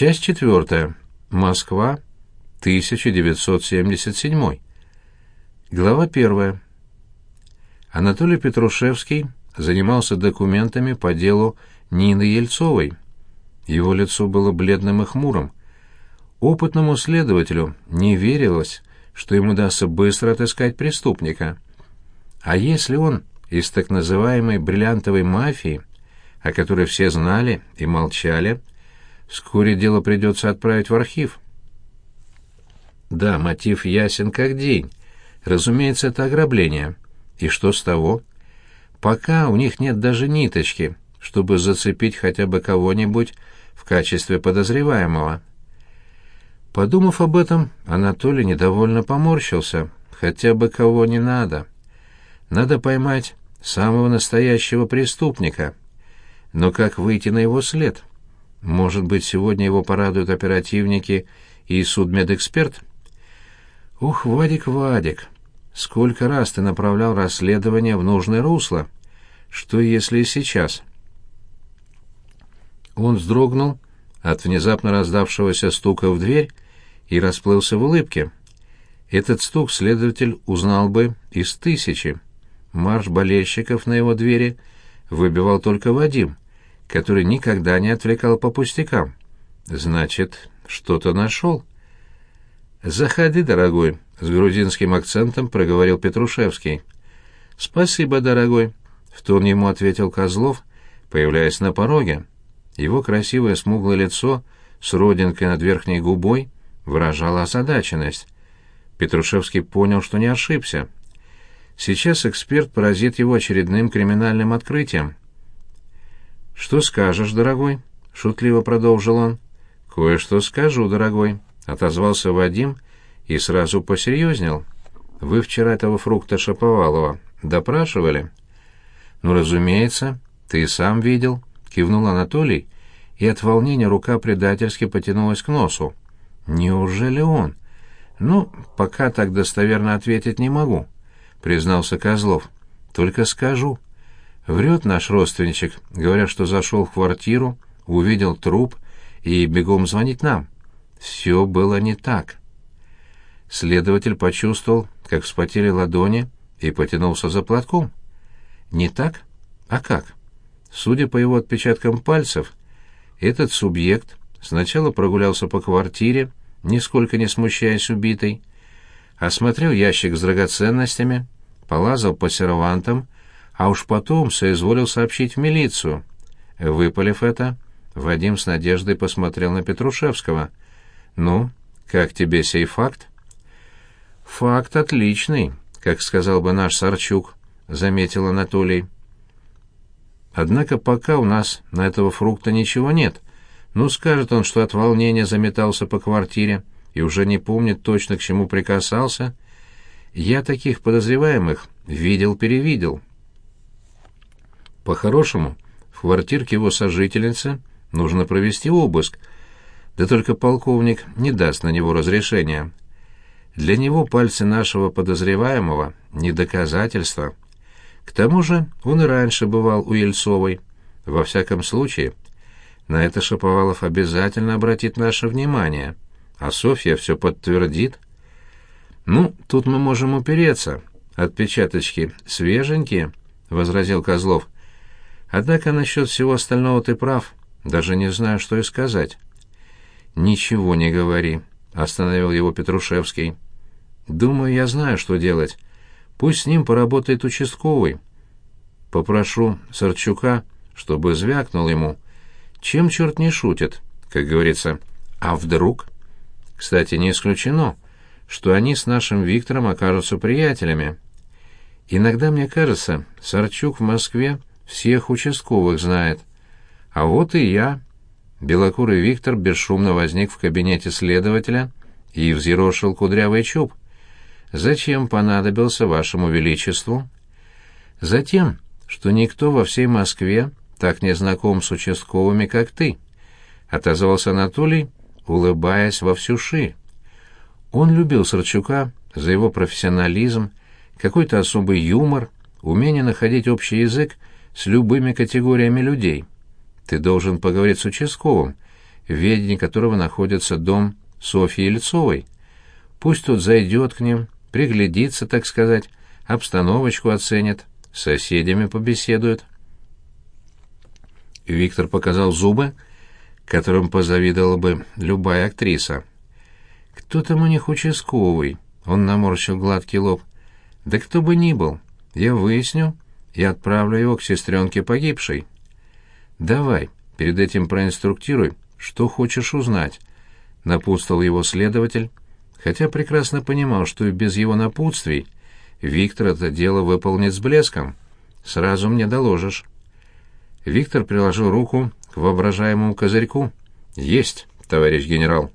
Часть четвертая. Москва, 1977. Глава первая. Анатолий Петрушевский занимался документами по делу Нины Ельцовой. Его лицо было бледным и хмурым. Опытному следователю не верилось, что ему удастся быстро отыскать преступника. А если он из так называемой бриллиантовой мафии, о которой все знали и молчали, вскоре дело придется отправить в архив. Да, мотив ясен как день. Разумеется, это ограбление. И что с того? Пока у них нет даже ниточки, чтобы зацепить хотя бы кого-нибудь в качестве подозреваемого. Подумав об этом, Анатолий недовольно поморщился. Хотя бы кого не надо. Надо поймать самого настоящего преступника. Но как выйти на его след? Может быть, сегодня его порадуют оперативники и судмедэксперт? Ух, Вадик, Вадик, сколько раз ты направлял расследование в нужное русло? Что если и сейчас? Он вздрогнул от внезапно раздавшегося стука в дверь и расплылся в улыбке. Этот стук следователь узнал бы из тысячи. Марш болельщиков на его двери выбивал только Вадим, который никогда не отвлекал по пустякам. Значит, что-то нашел. «Заходи, дорогой», — с грузинским акцентом проговорил Петрушевский. «Спасибо, дорогой», — в тон ему ответил Козлов, появляясь на пороге. Его красивое смуглое лицо с родинкой над верхней губой выражало озадаченность. Петрушевский понял, что не ошибся. Сейчас эксперт поразит его очередным криминальным открытием. «Что скажешь, дорогой?» — шутливо продолжил он. «Кое-что скажу, дорогой», — отозвался Вадим и сразу посерьезнел. «Вы вчера этого фрукта Шаповалова допрашивали?» «Ну, разумеется, ты сам видел», — кивнул Анатолий, и от волнения рука предательски потянулась к носу. «Неужели он?» «Ну, пока так достоверно ответить не могу», — признался Козлов. «Только скажу. Врет наш родственничек, говоря, что зашел в квартиру, увидел труп и бегом звонить нам. Все было не так». Следователь почувствовал, как вспотели ладони, и потянулся за платком. «Не так? А как?» Судя по его отпечаткам пальцев, этот субъект сначала прогулялся по квартире, нисколько не смущаясь убитой, осмотрел ящик с драгоценностями, полазал по сервантам, а уж потом соизволил сообщить в милицию. Выпалив это, Вадим с надеждой посмотрел на Петрушевского. «Ну, как тебе сей факт?» «Факт отличный, как сказал бы наш Сарчук», — заметил Анатолий. «Однако пока у нас на этого фрукта ничего нет», ну, скажет он, что от волнения заметался по квартире и уже не помнит точно, к чему прикасался. Я таких подозреваемых видел-перевидел. По-хорошему, в квартирке его сожительницы нужно провести обыск, да только полковник не даст на него разрешения. Для него пальцы нашего подозреваемого — не доказательство. К тому же он и раньше бывал у Ельцовой. Во всяком случае, на это Шаповалов обязательно обратит наше внимание, а Софья все подтвердит. «Ну, тут мы можем упереться. Отпечаточки свеженькие», — возразил Козлов. «Однако насчет всего остального ты прав. Даже не знаю, что и сказать». «Ничего не говори», — остановил его Петрушевский. «Думаю, я знаю, что делать. Пусть с ним поработает участковый. Попрошу Сарчука, чтобы звякнул ему» Чем черт не шутит, как говорится. А вдруг? Кстати, не исключено, что они с нашим Виктором окажутся приятелями. Иногда мне кажется, Сарчук в Москве всех участковых знает. А вот и я. Белокурый Виктор бесшумно возник в кабинете следователя и взъерошил кудрявый чуб. «Зачем понадобился вашему величеству?» «Затем, что никто во всей Москве так не знаком с участковыми, как ты», — отозвался Анатолий, улыбаясь во всю ши. Он любил Сарчука за его профессионализм, какой-то особый юмор, умение находить общий язык с любыми категориями людей. «Ты должен поговорить с участковым, в ведении которого находится дом Софьи Ельцовой. Пусть тут зайдет к ним, приглядится, так сказать, обстановочку оценит, с соседями побеседует. Виктор показал зубы, которым позавидовала бы любая актриса. «Кто там у них участковый?» Он наморщил гладкий лоб. «Да кто бы ни был, я выясню и отправлю его к сестренке погибшей». «Давай, перед этим проинструктируй, что хочешь узнать», — напутствовал его следователь, хотя прекрасно понимал, что и без его напутствий Виктор это дело выполнит с блеском. «Сразу мне доложишь». Виктор приложил руку к воображаемому козырьку. «Есть, товарищ генерал».